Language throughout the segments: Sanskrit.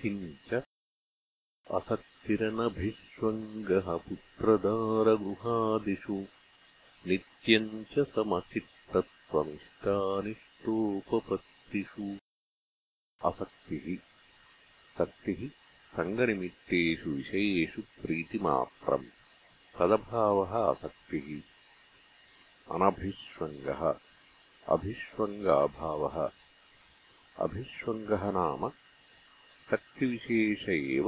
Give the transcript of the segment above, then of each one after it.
किञ्च असक्तिरनभिष्वङ्गः पुत्रदारगुहादिषु नित्यम् च समचित्तत्वमिष्टानिष्टोपपत्तिषु असक्तिः सक्तिः सङ्गनिमित्तेषु विषयेषु प्रीतिमात्रम्। तदभावः असक्तिः अनभिष्वङ्गः अभिष्वङ्गाभावः। अभिष्वङ्गः नाम सक्तिविशेष एव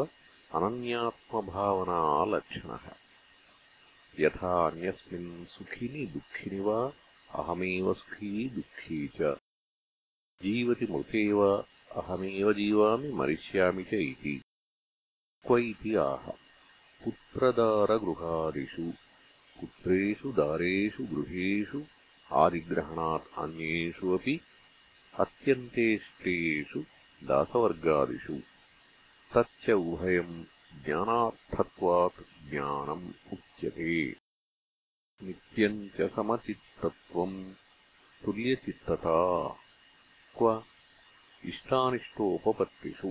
अनन्यात्मभावनालक्षणः यथा अन्यस्मिन् सुखिनि दुःखिनि वा अहमेव सुखी दुःखी च जीवति मृते वा अहमेव जीवामि मरिष्यामि च इति क्व इति आह पुत्रदारगृहादिषु पुत्रेषु दारेषु गृहेषु आदिग्रहणात् अन्येषु अपि अत्यन्तेष्टेषु दासवर्गादिषु तच्च उभयम् ज्ञानार्थत्वात् ज्ञानम् उच्यते। नित्यम् च समचित्तत्वम् तुल्यचित्तता। क्व? इष्टानिष्टोपपत्तिषु।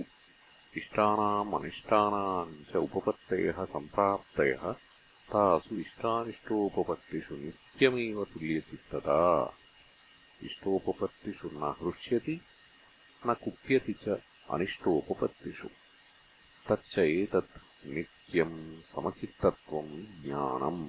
इष्टानाम् अनिष्टानाम् च उपपत्तयः सम्प्राप्तयः। तासु इष्टानिष्टोपपत्तिषु नित्यमेव तुल्यचित्तता। इष्टोपपत्तिषु न हृष्यति न कुप्यति च अनिष्टोपपत्तिषु तच्च एतत् नित्यम् समचित्तत्वम् ज्ञानम्